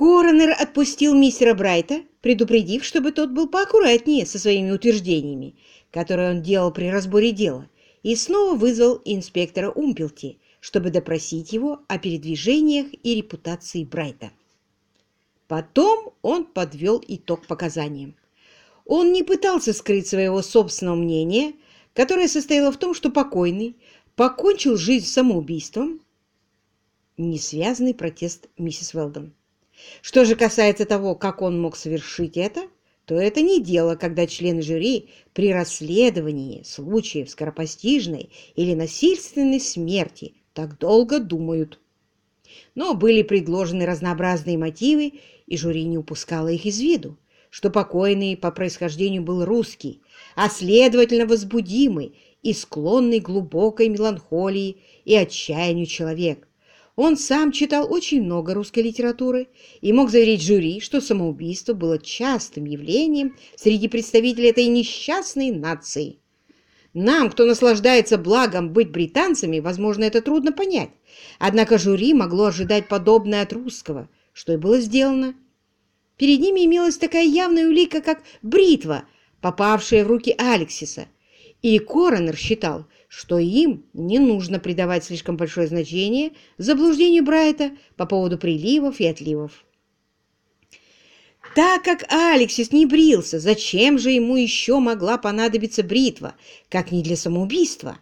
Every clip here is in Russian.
Коронер отпустил мистера Брайта, предупредив, чтобы тот был поаккуратнее со своими утверждениями, которые он делал при разборе дела, и снова вызвал инспектора Умпелти, чтобы допросить его о передвижениях и репутации Брайта. Потом он подвел итог показаниям. Он не пытался скрыть своего собственного мнения, которое состояло в том, что покойный покончил жизнь самоубийством. Несвязанный протест миссис Велдон. Что же касается того, как он мог совершить это, то это не дело, когда члены жюри при расследовании случаев скоропостижной или насильственной смерти так долго думают. Но были предложены разнообразные мотивы, и жюри не упускало их из виду, что покойный по происхождению был русский, а следовательно возбудимый и склонный к глубокой меланхолии и отчаянию человек, он сам читал очень много русской литературы и мог заверить жюри, что самоубийство было частым явлением среди представителей этой несчастной нации. Нам, кто наслаждается благом быть британцами, возможно, это трудно понять. Однако жюри могло ожидать подобное от русского, что и было сделано. Перед ними имелась такая явная улика, как бритва, попавшая в руки Алексиса, и коронер считал, что им не нужно придавать слишком большое значение заблуждению Брайта по поводу приливов и отливов. Так как Алексис не брился, зачем же ему еще могла понадобиться бритва, как не для самоубийства?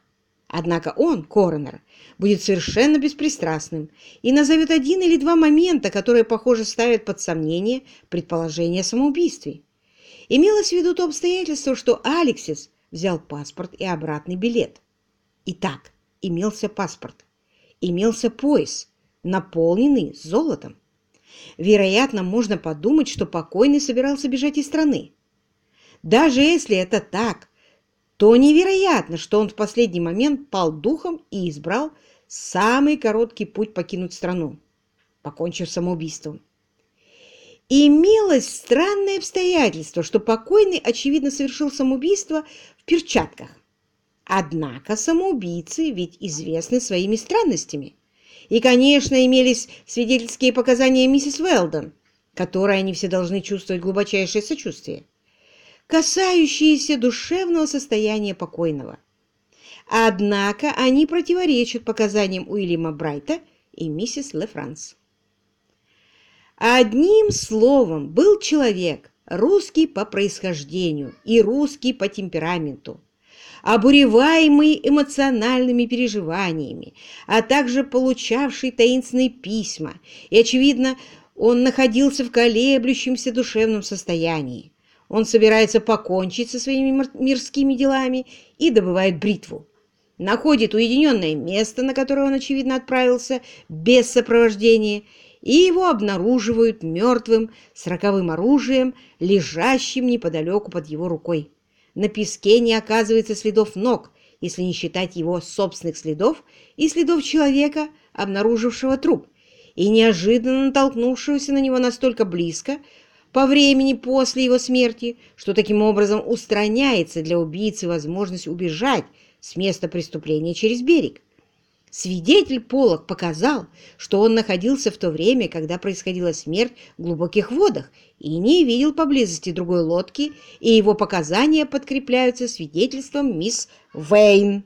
Однако он, коронер, будет совершенно беспристрастным и назовет один или два момента, которые, похоже, ставят под сомнение предположение о самоубийстве. Имелось в виду то обстоятельство, что Алексис взял паспорт и обратный билет. Итак, имелся паспорт, имелся пояс, наполненный золотом. Вероятно, можно подумать, что покойный собирался бежать из страны. Даже если это так, то невероятно, что он в последний момент пал духом и избрал самый короткий путь покинуть страну, покончив самоубийством. Имелось странное обстоятельство, что покойный, очевидно, совершил самоубийство перчатках. Однако самоубийцы ведь известны своими странностями. И, конечно, имелись свидетельские показания миссис Уэлдон, которые они все должны чувствовать глубочайшее сочувствие, касающиеся душевного состояния покойного. Однако они противоречат показаниям Уильяма Брайта и миссис Лефранс. Одним словом, был человек, русский по происхождению и русский по темпераменту, обуреваемый эмоциональными переживаниями, а также получавший таинственные письма, и, очевидно, он находился в колеблющемся душевном состоянии. Он собирается покончить со своими мирскими делами и добывает бритву. Находит уединенное место, на которое он, очевидно, отправился без сопровождения, и его обнаруживают мертвым с роковым оружием, лежащим неподалеку под его рукой. На песке не оказывается следов ног, если не считать его собственных следов и следов человека, обнаружившего труп, и неожиданно натолкнувшегося на него настолько близко по времени после его смерти, что таким образом устраняется для убийцы возможность убежать с места преступления через берег. Свидетель Полок показал, что он находился в то время, когда происходила смерть в глубоких водах, и не видел поблизости другой лодки, и его показания подкрепляются свидетельством мисс Вейн.